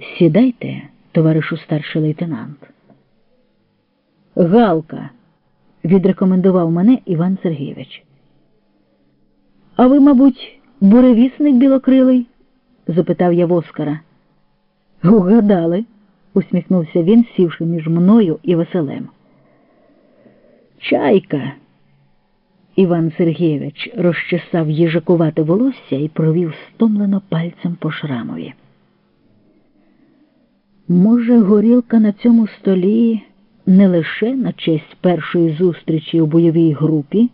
Сідайте, товаришу старший лейтенант. Галка, відрекомендував мене Іван Сергійович. А ви, мабуть, буревісник білокрилий? запитав я Воскара. Угадали, усміхнувся він, сівши між мною і Василем. Чайка. Іван Сергійович розчесав їжакувате волосся і провів стомлено пальцем по шрамові. Може, горілка на цьому столі не лише на честь першої зустрічі у бойовій групі,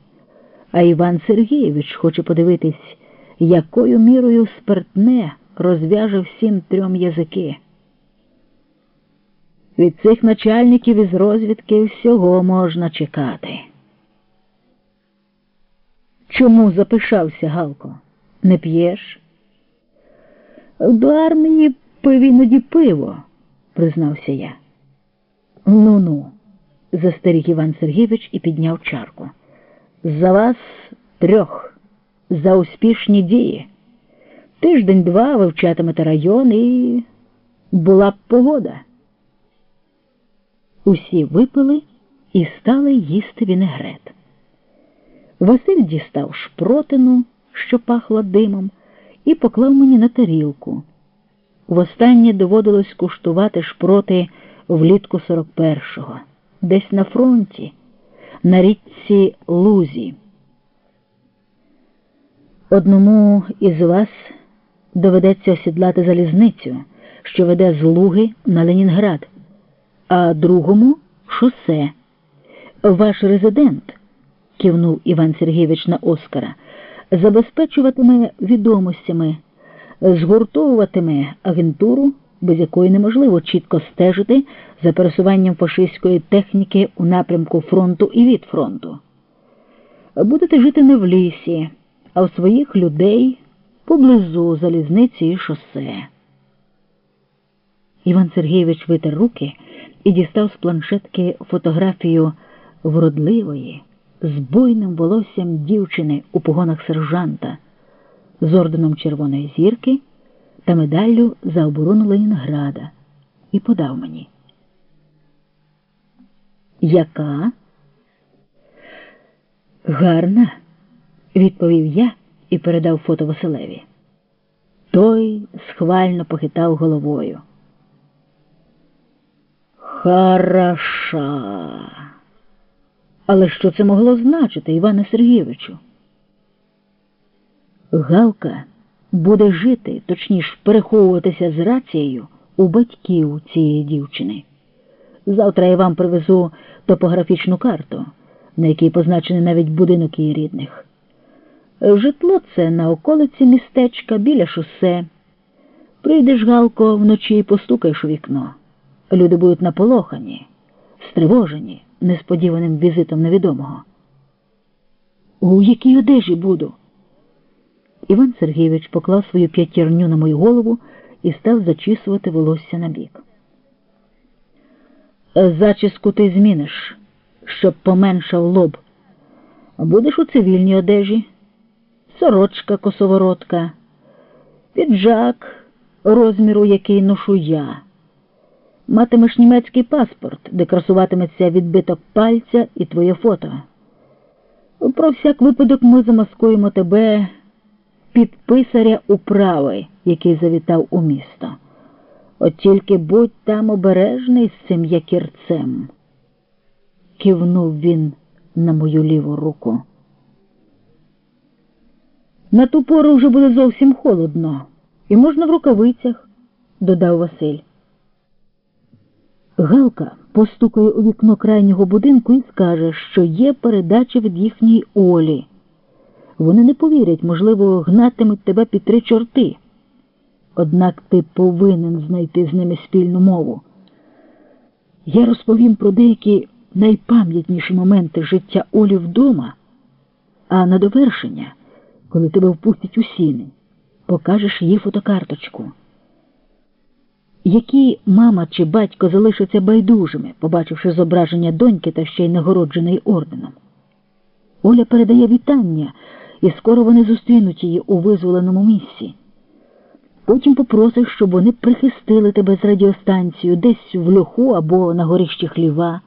а Іван Сергійович хоче подивитись, якою мірою спиртне розв'яже всім трьом язики. Від цих начальників із розвідки всього можна чекати. Чому запишався, Галко? Не п'єш? До армії пив іноді пиво, признався я. Ну ну, застеріг Іван Сергійович і підняв чарку. За вас трьох, за успішні дії. Тиждень-два вивчатимете район і була б погода. Усі випили і стали їсти вінегрет. Василь дістав шпротину, що пахла димом, і поклав мені на тарілку. Востаннє доводилось куштувати шпроти влітку 41-го, десь на фронті, на річці Лузі. Одному із вас доведеться осідлати залізницю, що веде з Луги на Ленінград, а другому шосе. Ваш резидент, кивнув Іван Сергійович на Оскара, забезпечуватиме відомостями, згуртовуватиме агентуру, без якої неможливо чітко стежити за пересуванням фашистської техніки у напрямку фронту і від фронту. Будете жити не в лісі, а у своїх людей поблизу залізниці і шосе. Іван Сергійович витер руки і дістав з планшетки фотографію вродливої, з буйним волоссям дівчини у погонах сержанта, з орденом Червоної зірки та медаллю за оборону Ленінграда і подав мені. Яка? Гарна, відповів я і передав фото Василеві. Той схвально похитав головою. Хороша. Але що це могло значити, Іване Сергійовичу? Галка буде жити, точніше, переховуватися з рацією у батьків цієї дівчини. Завтра я вам привезу топографічну карту, на якій позначений навіть будинок її рідних. Житло це на околиці містечка біля шосе. Прийдеш, Галко, вночі і постукаєш у вікно. Люди будуть наполохані, стривожені несподіваним візитом невідомого. У якій одежі буду? Іван Сергійович поклав свою п'ятірню на мою голову і став зачісувати волосся на бік. Зачіску ти зміниш, щоб поменшав лоб. Будеш у цивільній одежі, сорочка косоворотка, піджак, розміру, який ношу я. Матимеш німецький паспорт, де красуватиметься відбиток пальця і твоє фото. Про всяк випадок ми замаскуємо тебе під писаря управи, який завітав у місто. От тільки будь там обережний з цим якірцем. Кивнув він на мою ліву руку. На ту пору вже буде зовсім холодно, і можна в рукавицях, додав Василь. Галка постукає у вікно крайнього будинку і скаже, що є передача від їхньої Олі. Вони не повірять, можливо, гнатимуть тебе під три чорти. Однак ти повинен знайти з ними спільну мову. Я розповім про деякі найпам'ятніші моменти життя Олі вдома, а на довершення, коли тебе впустять у сіни, покажеш її фотокарточку які мама чи батько залишаться байдужими, побачивши зображення доньки та ще й нагородженої орденом. Оля передає вітання, і скоро вони зустрінуть її у визволеному місці. Потім попросиш, щоб вони прихистили тебе з радіостанцією десь в льоху або на горищі хліва.